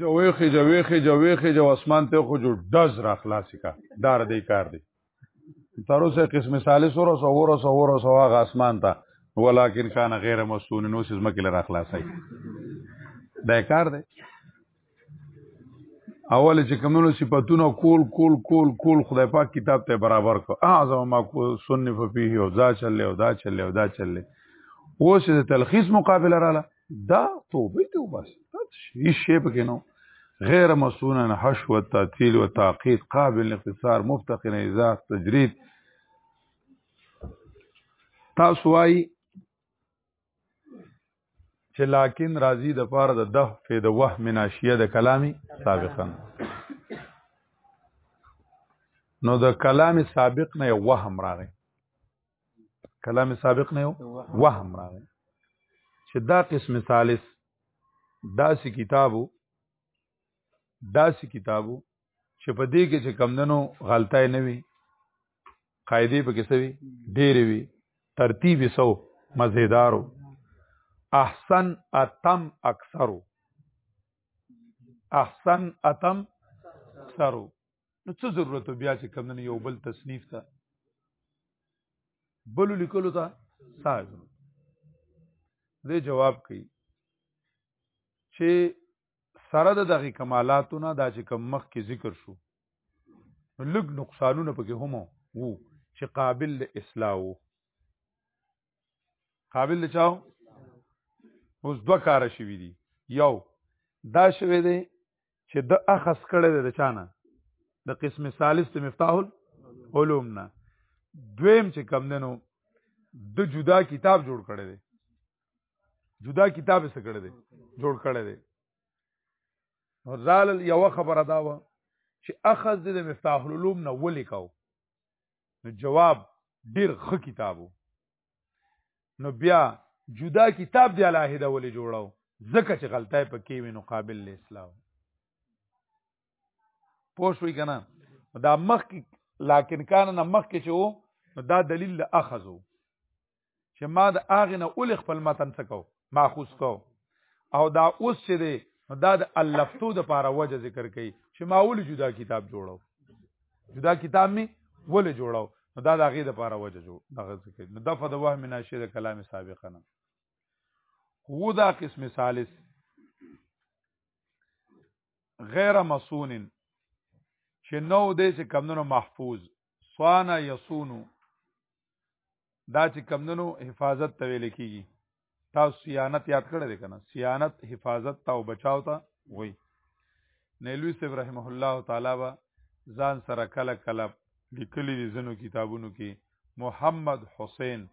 جو ویخه جو ویخه جو ویخه جو اسمان ته خو جو دز را خلاصی کا دار دی کار دی تر اوسه قسم ثالث ور سو ور سو ور سو هغه اسمان ته ولکن کان غیر مستون نو سیز مکل را خلاصی دا کار دی اول چې کومونو صفاتونه کول کول کول کول خدای پاک کتاب ته برابر کو اعظم ما کو سنف فيه او ذا چلے او دا چلے او دا چلے اوس د تلخیص مقابله رااله دا توبه دی وباسي دا هیڅ شی پکې نو غیر مسونا حشو تعطیل و تعقید قابل اختصار مفتقر اضاف تجرید تاسو وايي چې لکن راضی د پاره د دف په د وهم ناشیه د کلامی سابقا نو د کلام سابق نه وهم راغی کلام سابق نه وهم راغی چې دا قسم ثالث داسې کتابو داسې کتابو چې په دې کې چې کمندنو غلطای نه وي قاعده په کې سوي ډېرې وي ترتیب سو مزیدارو احسن اتم اکثرو احسن اتم اکثرو نو څه ضرورت بیا چې کم نه یو بل تصنیف ته بل لیکلو ته ساز دې جواب کوي چې سره د دغه کمالاتونه دا چې کم مخ کې ذکر شو لږ نقصانونه پکې هم وو چې قابل له اصلاح وو قابل له چاو اوس دوه کار شوي دي یو دا شوي دی چې د اخص کړه د چانه د قسم ثالث ته مفتاح العلوم نه دویم چې کم دنو د جدا کتاب جوړ کړی دی جدا کتاب یې کړی دی جوړ کړی دی نو زال یو خبره دا و چې اخذ د مفتاح العلوم نه ولیکاو نو جواب ډیر ښه کتابو نو بیا جدا کتاب دی علاهده ولې جوړاو ځکه چې غلطای پکې وي نو قابل له اسلام پوه شوي که نه دا مخکې لاکن کان نه مخکې چې وو نو دا دلیل له اخذو چې ما د هغې نه اولې خپل متن څه کو ماخوذ کو او دا اوس چې دی نو دا د الفتو د پاره وجه ذکر کړي چې ما ول جدا کتاب جوړو جدا کتاب می ول جوړو نو دا د غي د پاره وجه جوړ دغه ذکر نو دفه د وهم ناشې د کلام سابقه نه هو دا قسم ثالث غیر مصون چې نو دې چې کمونو محفوظ صانا یصونو دا چې کمندنو حفاظت ته ویل کیږي تاسو صيانت یاد کړی دی کنه صيانت حفاظت ته او بچاو ته وای نیلوی صاحب رحمه الله تعالی با ځان سره کله کله لیکلي دي زنو کتابونو کې محمد حسین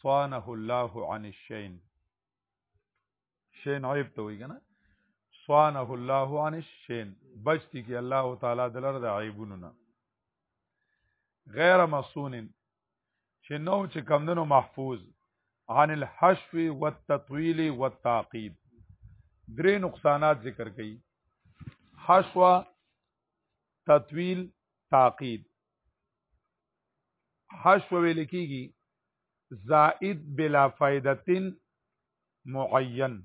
صانه الله عن الشین شین عیب ته وی کنه سبحانه الله عن الشین بچتی کی الله تعالی دلر د عیبونو نه غیر مصون چې نو چې کمندونو محفوظ عن الحشو والتطويل والتعقيب درې نقصانات ذکر کړي حشو تطويل تعقيب حشف ویل کیږي زائد بلا فائدتن معین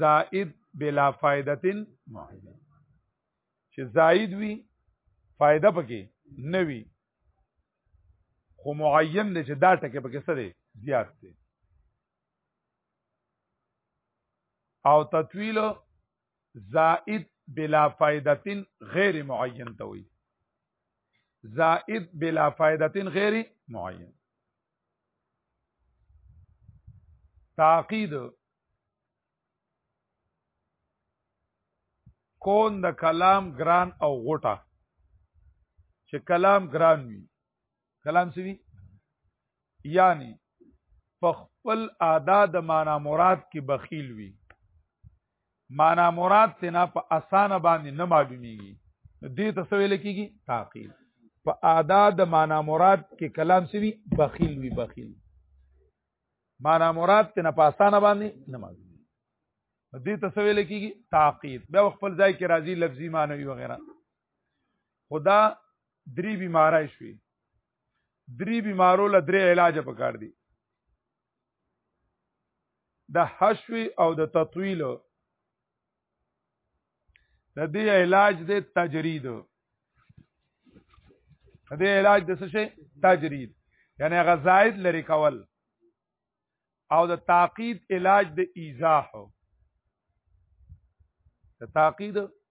زائد بلا فائدتن معین چې زائد وي فائدہ پکې نه وي خو معین دی چې دا ټکه پکې څه دی زیات دی او تطویل زائد بلا فائدتن غیر معین ته وي زائد بلا فائدتن غیر معین تعقید کون د کلام ګران او غټه چې کلام ګران وي کلام سوي یعنی په خپل ادا د معنا مراد کې بخیل وي معنا مراد تینا په اسانه باندې نه معلومیږي دې ته څه ویل کیږي تعقیل په ادا د معنا مراد کې کلام سوي بخیل وي بخیل معنا مراد تینا په اسانه باندې نه معلومیږي دې ته څه ویل کیږي تعقیل بیا خپل ځای کې راځي لفظي معنی وغیرہ خدا درې بیمارای شوي درې بیمارو له درې علاج پکار دي د حشوي او د تطویل د دې علاج د تجرید د دې علاج د څه شي تجرید یعنی غزاید لري کول او د تعقید علاج د ایزاح د تعقید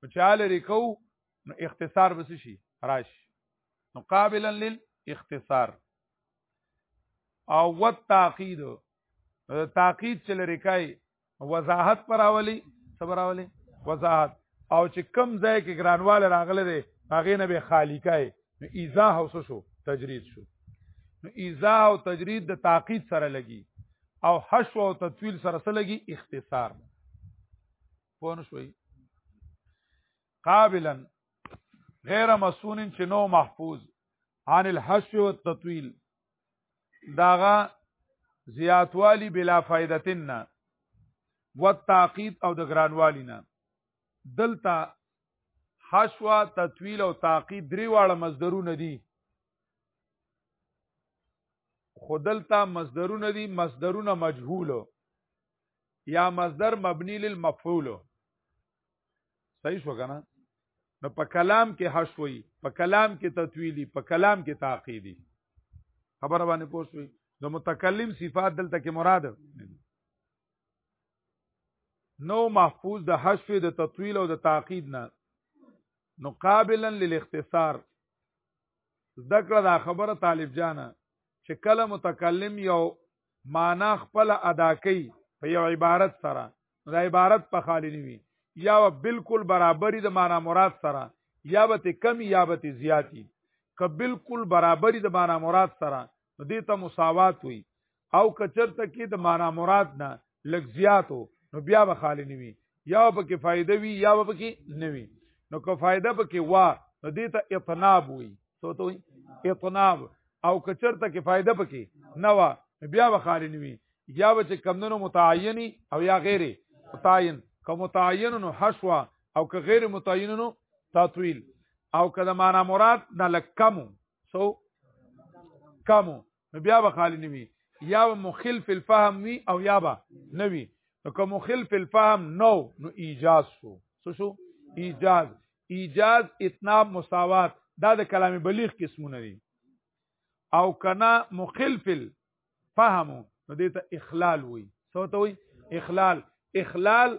په چاله ریکو نو اختصار بس شي راشي نو قابلا للاختصار او والتعقید تعقید چې لري کوي وضاحت پر اولی صبر اولی وضاحت او چې کم ځای کې ګرانواله راغله دی هغه نه به خالی کوي نو ایزاه اوس شو تجرید شو نو ایزاه او تجرید د تعقید سره لګي او حشو او تطویل سره سره لګي اختصار پوه نه شوي قابلا غیر مسون چې نو محفوظ عن الحشو والتطويل داغه زیاتوالی بلا فائدتن نه والتعقید او د ګرانوالی نه دلته حشوه تطویل او تعقید درې واړه مصدرونه دي خودلته مصدرونه دي مصدرونه مجهول یا مصدر مبنی للمفعول صحیح شو کنه نو په کلام کې حشوي په کلام کې تطویلی په کلام کې تعقیدی خبر باندې پوښوي د متکلم صفات دلته کې مراد نو محفوظ د حشف د تطویل او د تعقید نه نو قابلا للاختصار ذکر دا خبره طالب جانا چې کله متکلم یو معنا خپل ادا کوي په یو عبارت سره دا عبارت په خالی نیوي یا بالکل برابرې د معنا مراد سره یا به ته کمی یا به ته زیاتی که بالکل برابرې د معنا مراد سره نو دې ته مساوات وي او کچرته کې د معنا مراد نه لږ زیاتو نو بیا به خالی نیوي یا په کې فائدہ وی یا په کې نه وی نو که فائدہ په کې وا نو دې ته اطناب وی سو ته وی اطناب او کچرته کې فائدہ په کې نه وا بیا به خالی نه وی یا به چې کمندونو متعینی او یا غیر متعین که متعین نو حشوا او که غیر متعین نو تطویل او که د معنا مراد نه لکمو سو کمو نو بیا به خالی نه وي یا به مخل فی الفهم وي او یا به نه وي نو که مخل فی الفهم نو نو ایجاز شو څه شو ایجاز ایجاز اتناب مساوات دا د کلام بلیغ قسمونه دي او کنا مخل فی الفهم نو دې ته اخلال وي څه ته وي اخلال اخلال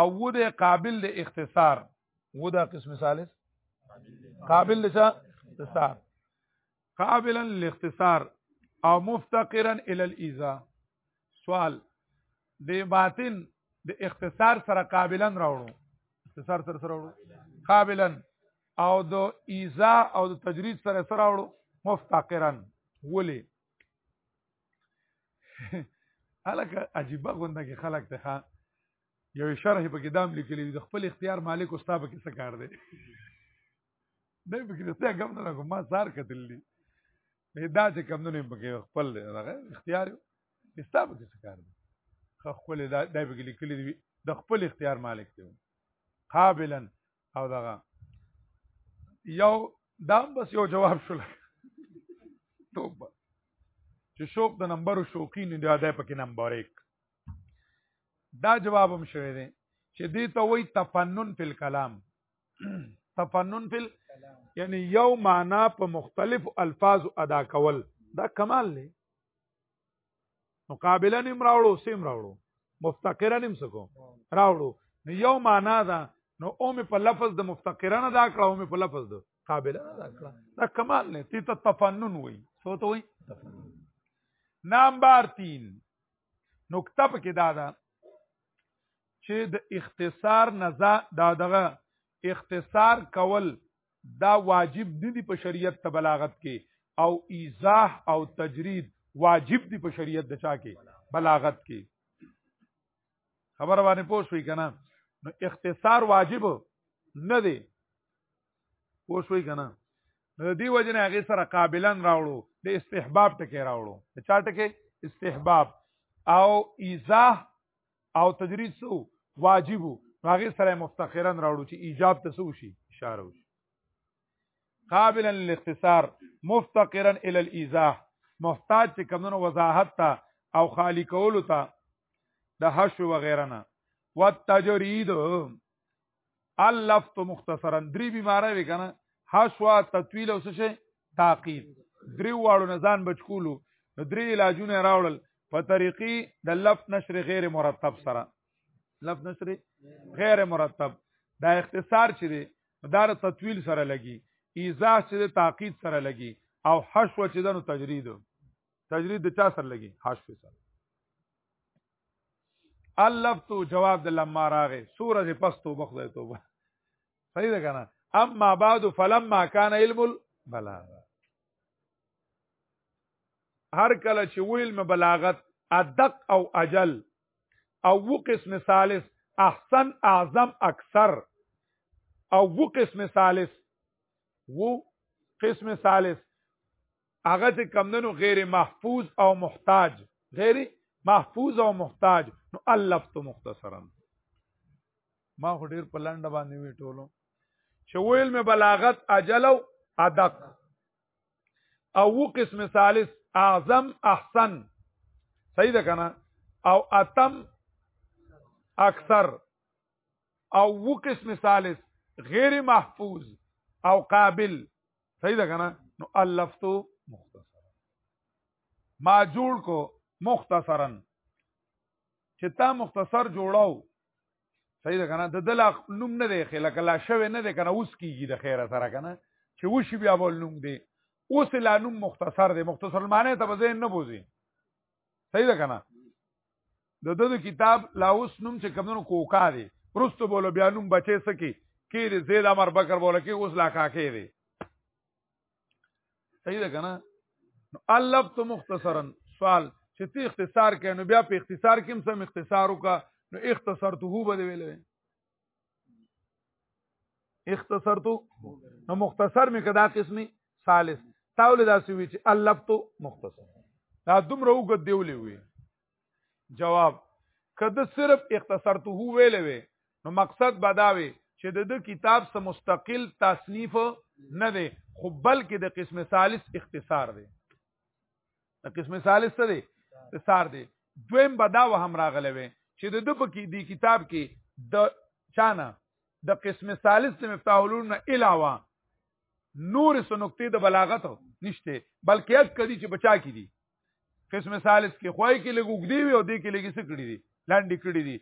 او و د قابل د اختصار و دا قسم ثالث قابل د اختصار قابلا للاختصار او مفتقرا الى الاذا سوال د باطن د اختصار سره قابلا راوړو اختصار سره سره راوړو قابلا او د ایزا او د تجرید سره سره راوړو مفتقرا ولې الکه عجیبه غونډه کې خلک ته یو شرح په کدام لیکلی د خپل اختیار مالک او ستاب کې څه کار دی نه به کې څه غم نه کوم ما سار کتل دي دا چې کم نه پکې خپل اختیار ستاب کې څه کار دی خو خپل دا د لیکلی دی د خپل اختیار مالک دی قابلا او دغه یو دام بس یو جواب شول توبه چې شوق د نمبر شوقین دی ادا پکې نمبر 1 دا جواب هم شوی دی چې دې ته وای تفنن فل کلام تفنن فل یعنی یو معنا په مختلف الفاظ ادا کول دا کمال دی مقابله نیم راوړو سیم راوړو مفتقره نیم سکو راوړو نو یو معنا ده نو او می په لفظ د مفتقره نه دا کړه او می په لفظ د قابله نه دا کړه دا کمال نه تی ته تفنن وای سو ته وای نام بار 3 نقطه پکې دا ده چې د اختصار نزا دا دغه اختصار کول دا واجب نه دي په شریعت ته بلاغت کې او ایزاح او تجرید واجب دي په شریعت د چا کې بلاغت کې خبر باندې پوه شوي کنه نو اختصار واجب نه دی پوه شوي کنه نو دی وجنه هغه سره قابلن راوړو د استحباب ټکی راوړو د چا ټکی استحباب او ایزاح او تجرید سو واجب هغه سره مفتخرا راوړو چې ایجاب ته سو شي اشاره وشي قابلا للاختصار مفتقرا الى الايزاح محتاج چې کمونو وضاحت ته او خالی کولو ته د حشو وغیرہ نه والتجرید الفت مختصرا درې بیماری وی کنه حشوا تطویل او څه تعقیل درې واړو نه ځان بچکولو نو درې علاجونه راوړل په طریقې د لفت نشر غیر مرتب سره لفت نشر غیر مرتب دا اختصار چې دی دا د تطویل سره لګي ایزاح چې د تعقید سره لګي او حشو چې د نو تجرید تجرید د چا سره لګي حشو سره الفت جواب د لما راغې سوره دې پس توبه خدای توبه صحیح ده کنه اما بعد فلما كان علم البلاغه هر کله چې ویل م بلاغت ادق او اجل او و قسم ثالث احسن اعظم اکثر او و قسم ثالث و قسم ثالث هغه چې کمندنو غیر محفوظ او محتاج غیر محفوظ او محتاج نو الفت مختصرا ما خو ډیر په لنډه باندې وی ټولو چې ویل مې بلاغت اجل او ادق او و قسم ثالث اعظم احسن صحیح ده کنه او اتم اکثر او و قسم ثالث غیر محفوظ او قابل صحیح ده کنه نو الفتو مختصرا ما جوړ کو مختصرا چې تا مختصر جوړاو صحیح ده کنه د دل نوم نه دی خلک لا شوه نه دی کنه اوس کیږي د خیره سره کنه چې وشي بیا ول نوم دی اوس لا نوم مختصر دی مختصر معنی ته به نه بوزي صحیح ده کنه د دغه کتاب لاوس نوم چې کمونو کوکا دی پرستو بوله بیا نوم بچي سکی کېری زید امر بکر بوله کې اوس لا کاکې دی صحیح ده کنه نو الف تو مختصرا سوال چې تی اختصار کینو بیا په اختصار کې هم سم اختصار وکا نو اختصرته به ویلې اختصرتو نو مختصر مې کدا قسمي ثالث تاول دا سوي چې الفتو مختصر دا دومره وګد دیولې وي جواب کده صرف اختصرته ویلې وي نو مقصد بداوي چې د دې کتاب سره مستقل تصنیف نه دی خو بلکې د قسم ثالث اختصار دی د قسم ثالث څه دی استثار دی دویم به دا وهم راغلی وي چې د د پکې دی کتاب کې د چانه د قسم ثالث د مفتاح العلوم نه علاوه نور څه نقطې د بلاغت نشته بلکې اک کدي چې بچا کې دي قسم ثالث کې خوای کې لګوګ دی او دې کې لګي څه کړی دي لاندې کړی دي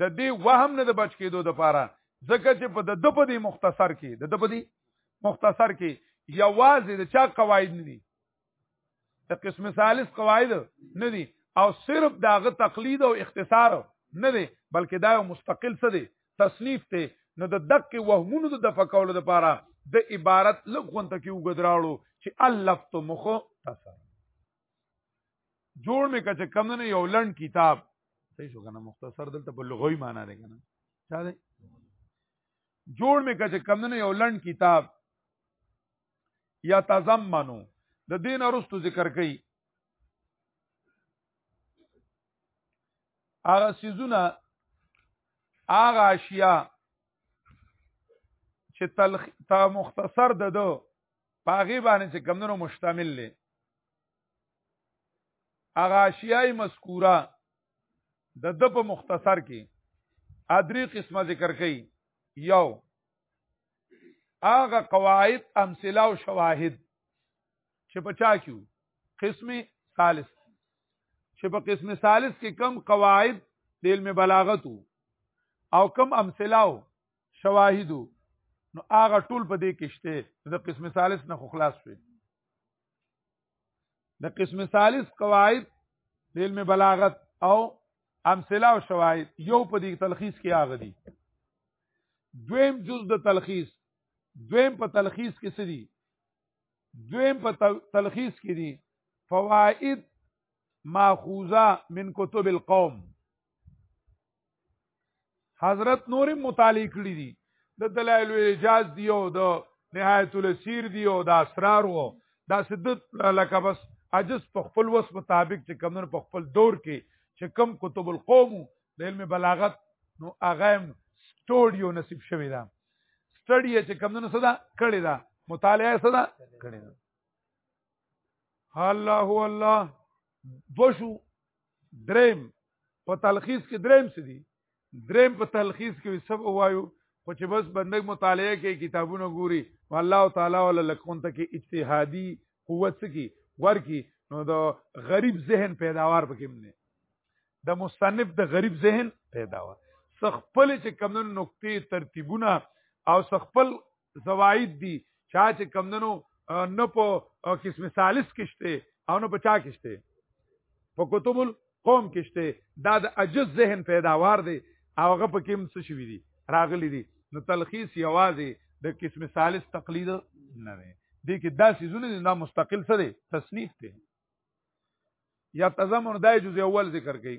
د دې وهم نه د بچ کېدو د پاره ځکه چې په د د په دې مختصر کې د د په دې مختصر کې یوازې د چا قواعد نه دي د قسم ثالث قواعد نه دي او صرف داغه تقلید او اختصار نه دي بلکې دا یو مستقل څه دي تصنیف ته نو د دق وهمونو د دفع کولو لپاره د عبارت لغون ته کې وګدراړو چې الفت مخ تصر جوړ مې کچ کم نه یو لړن کتاب صحیح شو کنه مختصر دلته په لغوي معنی دی کنه چا دی جوړ مې کچ کم نه یو لړن کتاب یتزمنو د دین ارستو ذکر کړي هغه سيزونه هغه اشیاء چې تلخ تا مختصر ده دو پاغي باندې چې کمونو مشتمل لې هغه اشیاء مذکوره د د په مختصر کې ادری قسمه ذکر کړي یو هغه قواعد امثله او شواهد چې په چا کیو قسم ثالث چې په قسم ثالث کې کم قواعد د علم بلاغت او کم امثله او شواهد نو هغه ټول په دې کې شته د قسم ثالث نه خلاص شوی د قسم ثالث قواعد د علم بلاغت او امثله او شواهد یو په دې تلخیص کې هغه دي دویم جز د تلخیص دویم په تلخیص کې څه دي دویم په تلخیص کې دي فواید ماخوذه من کتب القوم حضرت نور مطالعه کړی دي د دلایل الاجاز دی او د نهایت الاسیر دی او د اسرار وو دا سدت لکه بس عجز په خپل وس مطابق چې کمنو په خپل دور کې چې کم کتب القوم د علم بلاغت نو هغه سټوډیو نصیب شوی دا سټډي چې کمنو صدا کړی دا مطالعه صدا کړی دا الله الله دوشو دریم په تلخیص کې دریم څه دي دریم په تلخیص کې سب وایو خو چې بس بندګ مطالعه کوي کتابونه ګوري والله تعالی ولا لکون ته کې اجتهادي قوت کی ورکی نو د غریب ذهن پیداوار پکې نه د مصنف د غریب ذهن پیداوار سخپل چې کمن نقطې ترتیبونه او سخپل زواید دي چا چې کمندنو نه په قسم ثالث کېشته او نه په چا کېشته په کتب القوم کېشته دا د عجز ذهن پیداوار دی او هغه په کوم څه شوی دی راغلی دی نو تلخیص یوازې د قسم ثالث تقلید نه دی دې کې دا سيزونه نه مستقل څه دي تصنیف دي یا تضمن دای جزء اول ذکر کړي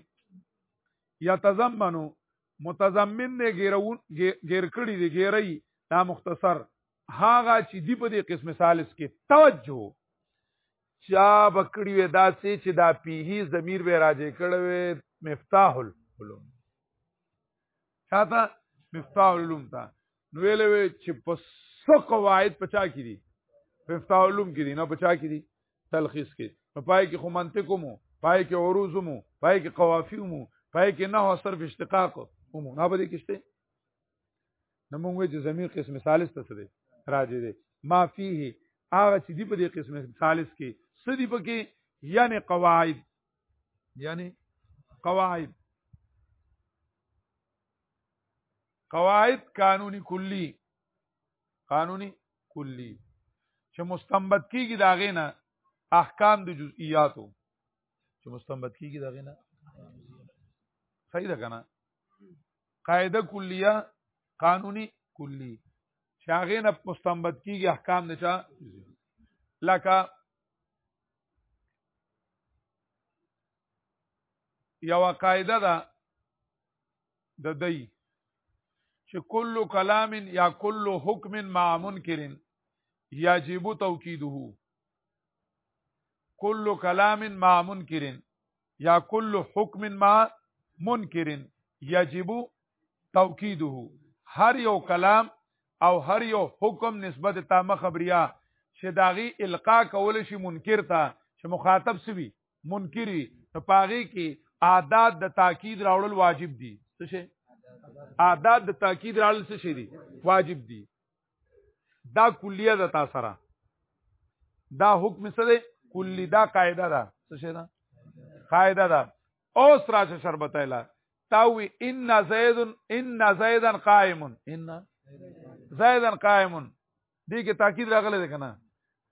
یا تضمنو متضمن نه غیرون غیر کړی دی غیری دا مختصر هاغه چې دی په دې قسم ثالث کې توجه چا بکړی وې دا سې چې دا پیه ضمیر به راځي کړوي مفتاح العلوم چاته مفتاح العلوم تا نو ویلې چې په څو قواعد پچا کړي مفتاح العلوم کې دي نه پچا کړي تلخیص کې نو پای کې خو منطق مو پای کې عروض مو پای کې قوافی مو پای کې نه صرف اشتقاق مو نه بده کېشته نو موږ چې زمير قسم ثالث ته سره راځي دي ما فيه هغه چې دی په دې قسم ثالث کې سدي پکې یعنی قواعد یعنی قواعد قواعد قانوني کلی قانوني کلی چې مستنبت کیږي دا غینه احکام د جزئیاتو چې مستنبت کیږي دا غینه صحیح ده کنه قاعده کلیه قانوني کلی چې هغه نه مستنبت کیږي احکام نه چا لکه یو قاعده ده د دی چې کل کلام یا کل حکم مع منکر یجب توکیده کل کلام مع منکر یا کل حکم مع منکر یجب توکیده هر یو کلام او هر یو حکم نسبت تا مخبریا چې داغي القا کول شي منکر ته چې مخاطب سوي منکری نو پاغي کې اعداد د تاکید راوړل واجب دي څه شي اعداد د تاکید راوړل څه شي دي واجب دي دا کلیه ده تاسو سره دا حکم څه دی کلی دا قاعده ده څه شي ده قاعده ده اوس راشه شربت اله تاوی ان زید ان زیدن قائم ان زیدن قائم دې کې تاکید راغلی دی کنه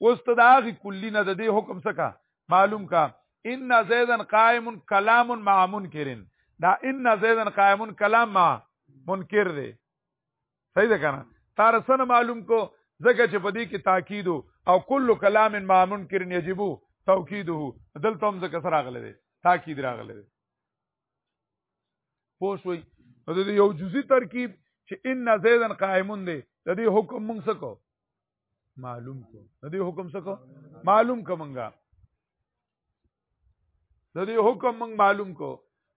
اوس ته دا غي کلی نه د دې حکم څخه معلوم کا ان زیدن قائم کلام مع منکرن دا ان زیدن قائم کلام مع منکر دی صحیح ده کنه تار سن معلوم کو زکه چې پدې کې تاکید او کل کلام مع منکرن یجب توکیده دلته هم زکه سره راغلی دی تاکید راغلی دی پوښوي نو د یو جزئی ترکیب چې ان زیدن قائمون دی د دې حکم موږ څه کو معلوم کو د دې حکم څه کو معلوم کو موږ د دې حکم موږ معلوم کو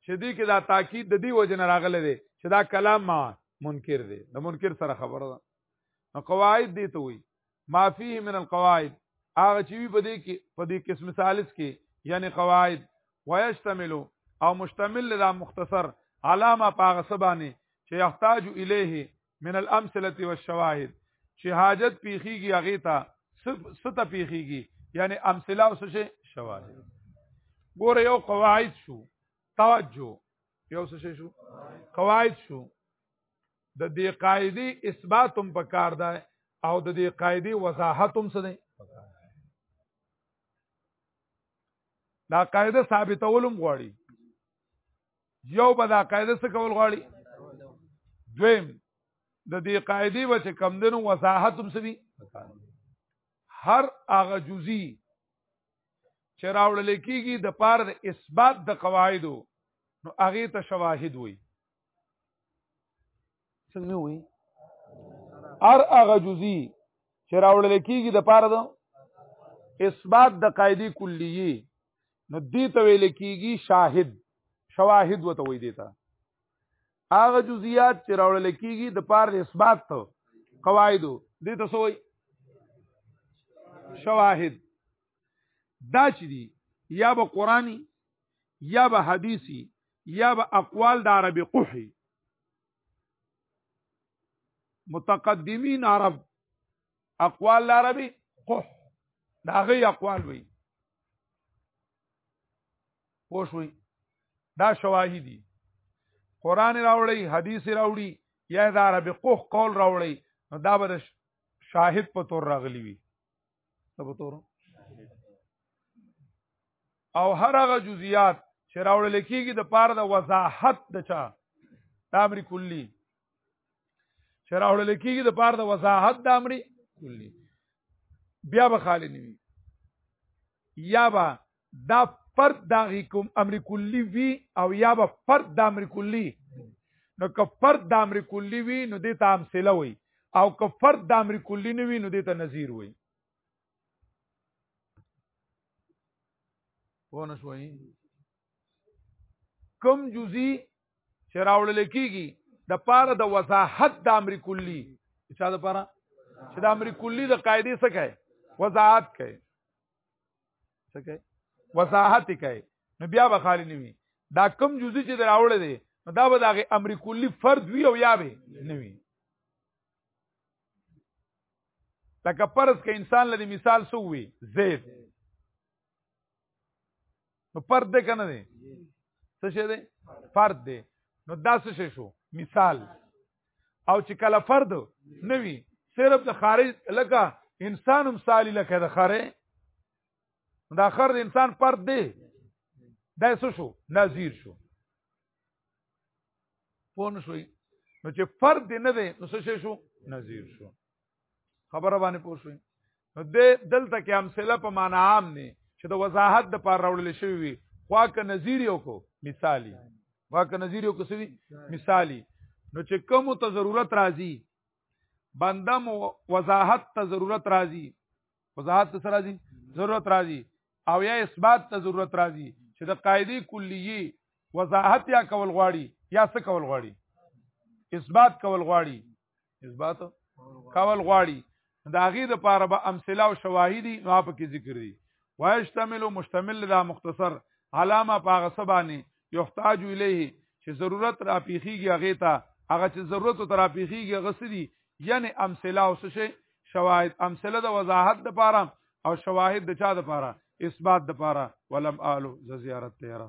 چې دې کې دا تاکید د دې وجه نه راغله دی چې دا کلام ما منکر دی د منکر سره خبره ده نو قواعد دي ته وي ما فيه من القواعد هغه چې وی په دې کې په دې قسم ثالث کې یعنی قواعد ويشتمل او مشتمل لا مختصر علامه پاغه سبانه چې يحتاج الیه من الامثله والشواهد چې حاجت پیخیږي هغه ته ست پیخیږي یعنی امثله او څه شواهد ګوره یو قواعد شو توجه یو څه شو قواعد شو د دې قاعده اثبات هم پکار ده او د دې قاعده وضاحت هم څه دی دا قاعده ثابتولم غواړي یو به دا قاعده څه کول غواړي دویم د دې قاعده و چې کم دنو وضاحت هم سوي هر هغه جزئی چې راوړل کیږي د پار د اثبات د قواعدو نو هغه ته شواهد وي څنګه وي ار هغه جزئی چې راوړل کیږي د پاره ده اثبات د قاعده کلیه نو دې ته ویل کیږي شاهد شواهد وته وې دیتا هغه جزئیات چې راوړل کیږي د پاره اثبات ته قواعد دې ته سوې شواهد دا چې دي یا به قرآني یا به حدیثي یا به اقوال د عربي قحي متقدمین عرب اقوال العربي قح دا غي اقوال وي پوښوي دا شواهدي قران راوړي حديث راوړي یا د عربي قح قول راوړي نو دا به شاهد په تور راغلی وي تبتور او هر هغه جزئیات چې راوړل کېږي د پاره د وضاحت د چا د امر کلی چې راوړل کېږي د پاره د وضاحت د امر کلی بیا به خالی نیوي یا به دا فرد د هغې کوم امر کلي وي او یا به فرد د امر کلي نو که فرد د امر کلي وي نو دې ته امثله وي او که فرد د امر کلي نه وي نو دې ته نظیر وي ونه شوي کم جزئی چې راوړل کیږي د پاره د وضاحت د امر کلی چې دا د پاره چې د امر کلی د قاعده څه کوي وضاحت کوي څه کوي وضاحت کوي نو بیا به خالی نه وي دا کم جزئی چې دراوړ دی نو دا به دغه امر کلی فرد وی او یا به نه وي لکه پرس کې انسان لدی مثال سو وی زید نو فرد دی کنه دی څه شی دی فرد دی نو دا څه شی شو مثال او چې کله فرد نه وي صرف د خارج لکه انسان هم سالی لکه د خره دا خر د انسان فرد دی دا څه شو نظیر شو پون شوي نو چې فرد نه دی نو څه شو نظیر شو خبره باندې پوښوي نو د دلته کې امثله په معنا عام نه چې د وضاحت د پار راوړل شوی وي خوا که نظیر یو کو مثالی خوا که نظیر یو کو سوي مثالی نو چې کوم ته ضرورت راځي بنده مو وضاحت ته ضرورت راځي وضاحت ته راځي ضرورت راځي او یا اثبات ته ضرورت راځي چې د قاعده کلیه وضاحت یا کول غواړي یا څه کول غواړي اثبات کول غواړي اثبات کول غواړي دا غي د پاره به امثله او شواهدي نو په کې ذکر دي واشتمل مشتمل دا مختصر علامه پاغه سبانی یحتاج الیه چې ضرورت را پیخیږي هغه ته هغه چې ضرورت تر پیخیږي هغه سدي یعنی امثله او څه شواهد امثله د وضاحت د پاره او شواهد د چا د پاره اثبات د پاره ولم آلو ز زیارت تیرا